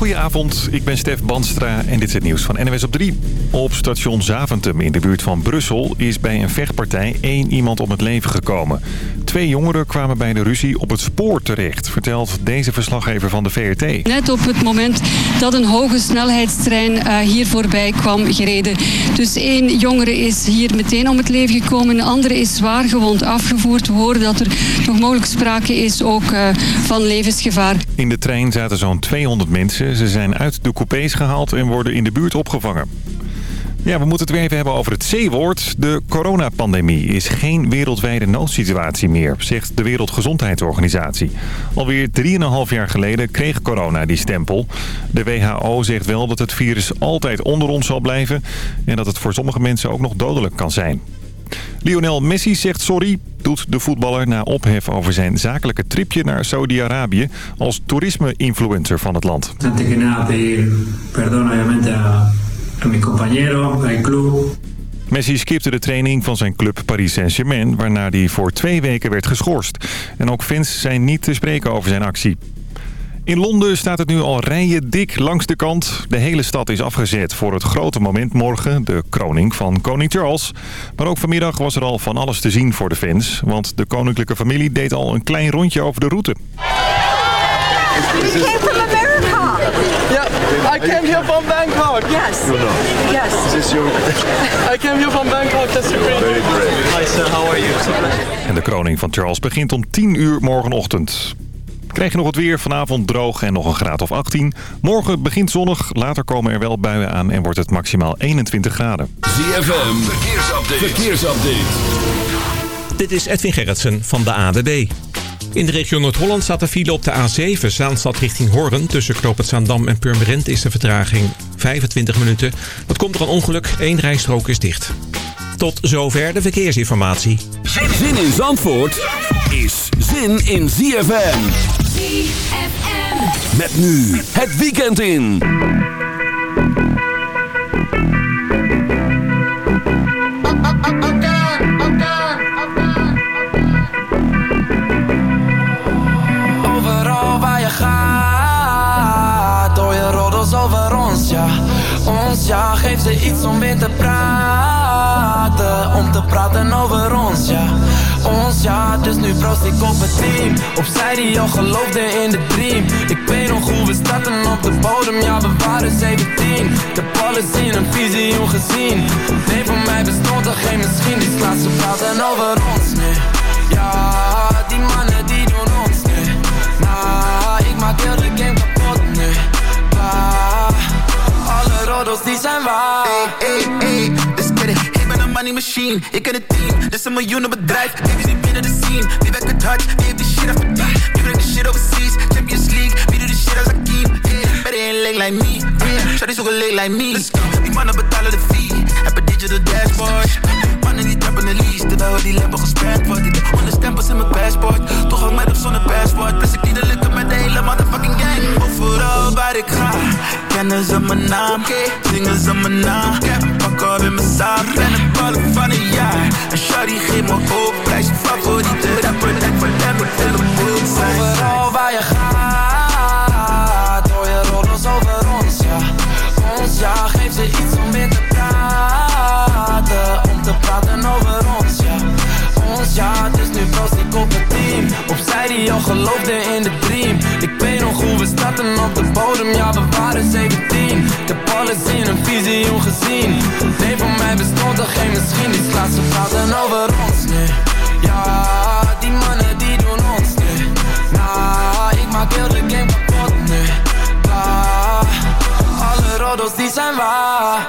Goedenavond, ik ben Stef Banstra en dit is het nieuws van NWS op 3. Op station Zaventem in de buurt van Brussel is bij een vechtpartij één iemand om het leven gekomen. Twee jongeren kwamen bij de ruzie op het spoor terecht, vertelt deze verslaggever van de VRT. Net op het moment dat een hoge snelheidstrein eh, hier voorbij kwam gereden. Dus één jongere is hier meteen om het leven gekomen, een andere is zwaar gewond afgevoerd. We horen dat er nog mogelijk sprake is ook eh, van levensgevaar. In de trein zaten zo'n 200 mensen. Ze zijn uit de coupés gehaald en worden in de buurt opgevangen. Ja, we moeten het weer even hebben over het C-woord. De coronapandemie is geen wereldwijde noodsituatie meer, zegt de Wereldgezondheidsorganisatie. Alweer 3,5 jaar geleden kreeg corona die stempel. De WHO zegt wel dat het virus altijd onder ons zal blijven en dat het voor sommige mensen ook nog dodelijk kan zijn. Lionel Messi zegt sorry, doet de voetballer na ophef over zijn zakelijke tripje naar Saudi-Arabië als toerisme-influencer van het land. Messi skipte de training van zijn club Paris Saint-Germain... waarna hij voor twee weken werd geschorst. En ook fans zijn niet te spreken over zijn actie. In Londen staat het nu al rijen dik langs de kant. De hele stad is afgezet voor het grote moment morgen, de kroning van koning Charles. Maar ook vanmiddag was er al van alles te zien voor de fans. Want de koninklijke familie deed al een klein rondje over de route. We came from America. Yeah, I came here from Bangkok. Yes. No, no. Yes. Is your... I came here from Bangkok. That's Very great. Hi sir, how are you? En de kroning van Charles begint om 10 uur morgenochtend. Krijg je nog het weer. Vanavond droog en nog een graad of 18. Morgen begint zonnig. Later komen er wel buien aan en wordt het maximaal 21 graden. ZFM, verkeersupdate. verkeersupdate. Dit is Edwin Gerritsen van de ADB. In de regio Noord-Holland staat de file op de A7, Zaanstad richting Hoorn. Tussen Knoopend Zaandam en Purmerend is de vertraging 25 minuten. Dat komt door een ongeluk, één rijstrook is dicht. Tot zover de verkeersinformatie. Zin in Zandvoort is zin in ZFM. Met nu het weekend in. Overal waar je gaat, door je roddels over ons, ja. Ons, ja, geeft ze iets om weer te praten, om te praten over ons, ja ons, ja, dus nu proost ik op het team Opzij die al geloofde in de dream Ik weet nog hoe we starten op de bodem, ja, we waren 17 Ik heb alles in een visioen gezien Nee, voor mij bestond er geen misschien Die dus laatste praten over ons nu Ja, die mannen die doen ons nu nou, Nah, ik maak heel de game kapot nu Bah, alle roddels die zijn waar hey, hey money machine. Ik ken het team, dit is een bedrijf. Baby, niet binnen de scene. Wie werkt het hard, wie heeft die shit afverdiend? Ah. Wie brengt de shit overseas, Champions League. Wie doet die shit als keep. Yeah, better ain't leg like me. Yeah, shawty zoek een leg like me. Let's go, die mannen betalen de fee. Heb een digital dashboard. Mannen die trappen de lease, terwijl die label gespend wordt. Die de stempels in mijn passport. Toch ook met op zonder passport. Plus ik die lukken met de hele motherfucking gang. Overal waar ik ga, kennen ze mijn naam. Zingen ze mijn naam. Ik heb een pak op in mijn zaak. Ben een baller van een jaar. En shawty geeft me hoop. Prijs favoriete rapper. Lijkt voor hem, ik wil een zijn. Overal waar je gaat. geloofde in de dream Ik weet nog hoe we starten op de bodem Ja, we waren 17 Ik heb alles in een visie gezien Nee, van mij bestond er geen misschien Die slaat ze praten over ons, nee Ja, die mannen die doen ons, nee Nah, nou, ik maak heel de game kapot, nee Blah, alle roddels die zijn waar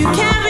you carry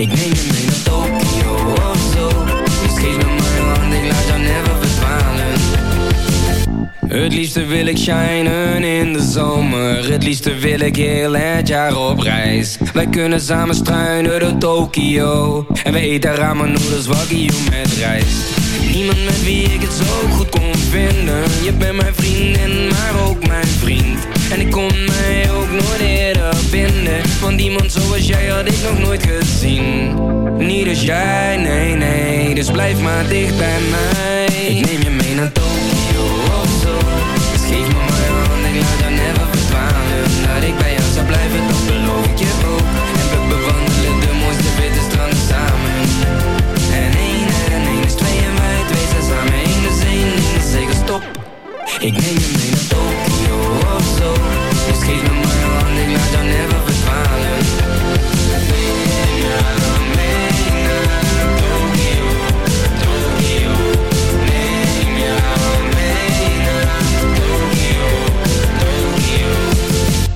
Ik neem je mee naar Tokio of oh zo Dus geef me mijn hand, ik laat jou never verdwalen Het liefste wil ik shinen in de zomer Het liefste wil ik heel het jaar op reis Wij kunnen samen struinen door Tokio En we eten ramen noedels wagyu met rijst Niemand met wie ik het zo goed kon vinden Je bent mijn vriendin, maar ook mijn vriend En ik kom mij ook nooit van Want iemand zoals jij had ik nog nooit gezien Niet als jij, nee, nee Dus blijf maar dicht bij mij Ik neem je mee naar Tokio of zo Dus geef me maar hand ik laat dan never verdwalen Dat ik bij jou zou blijven, dat beloof ik je ook En we bewandelen de mooiste witte stranden samen En één en één is twee en wij twee zijn samen Eén is één, één is zeker stop Ik neem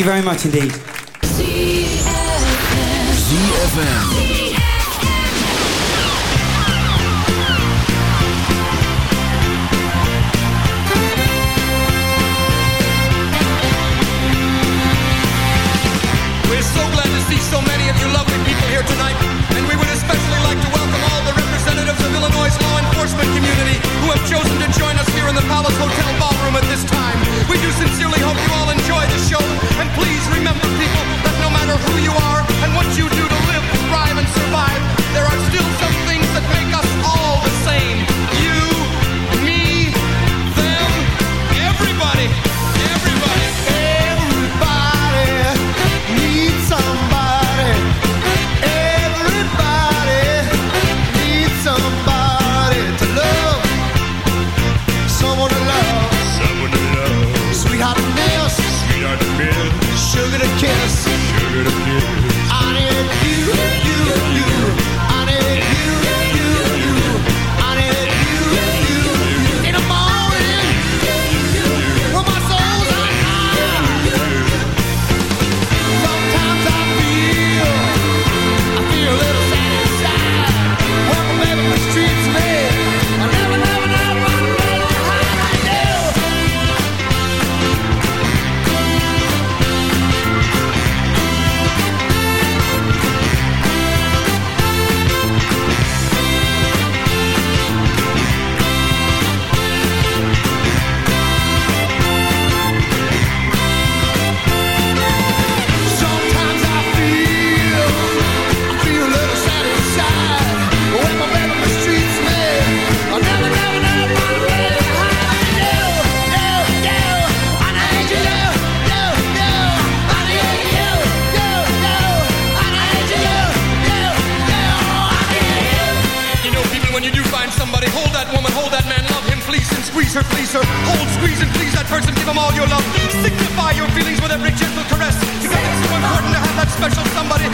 Thank you very much indeed. ZFM. that woman, hold that man, love him, please, and squeeze her, please her. Hold, squeeze, and please that person, give him all your love. Signify your feelings with every gentle caress. Because it's so important to have that special somebody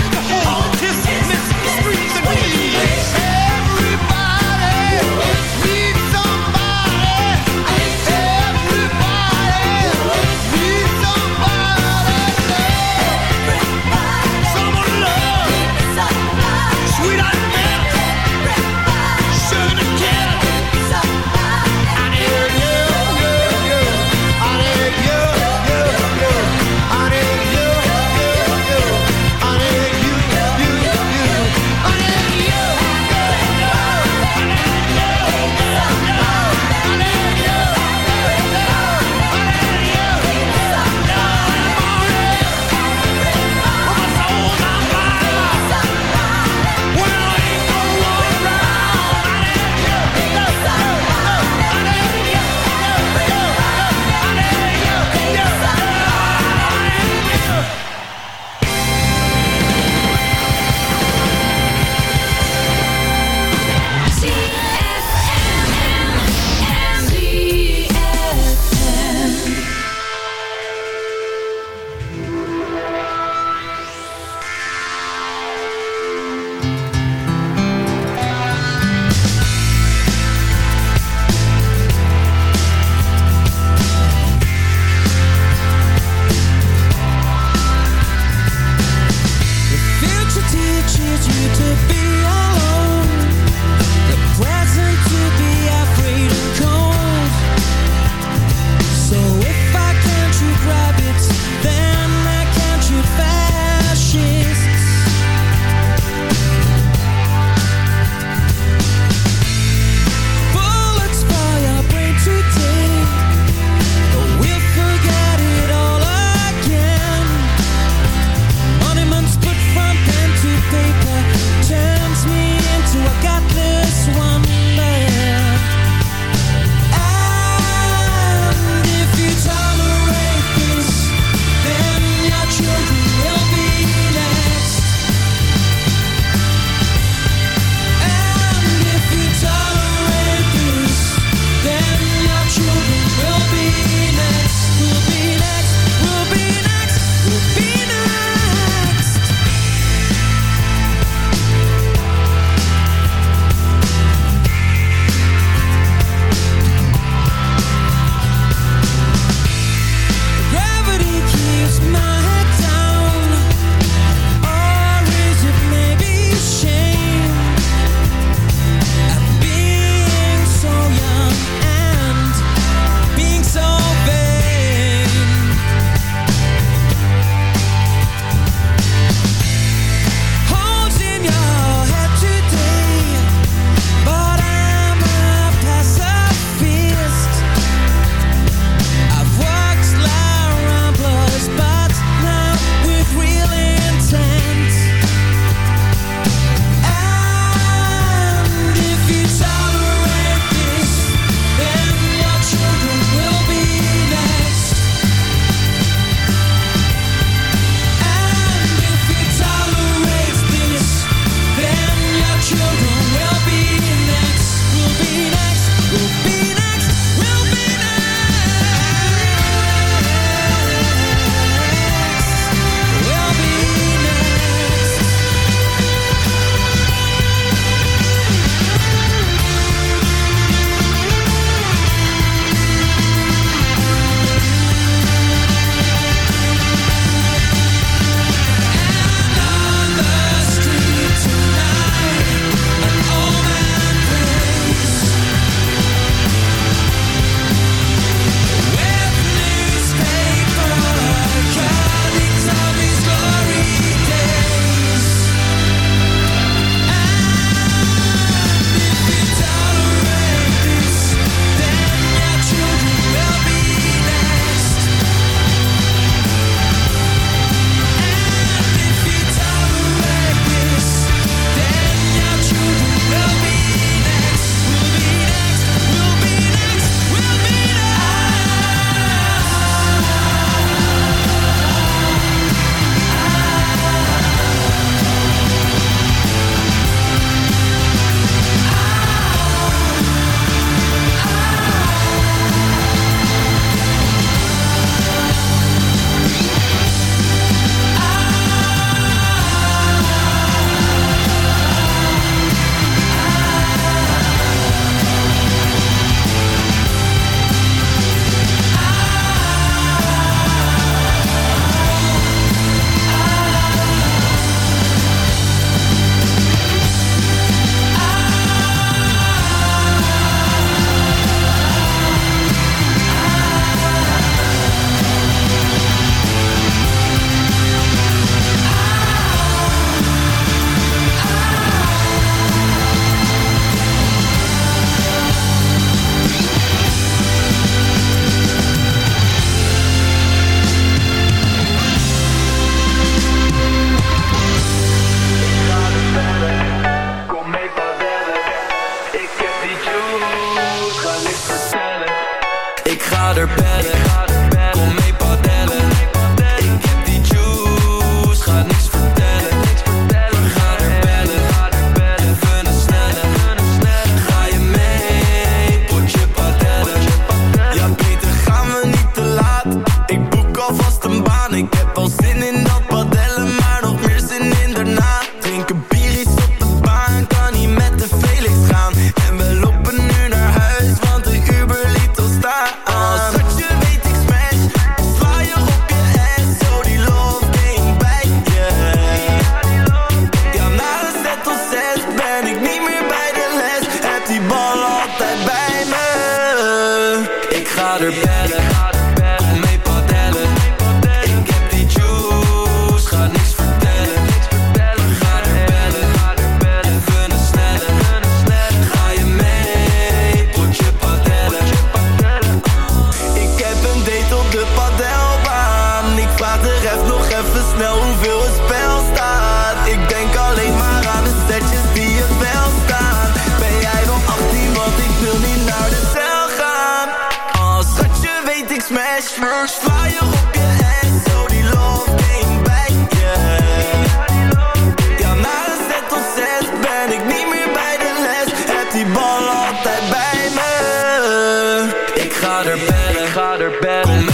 ga er bellen. Ik ga er bellen.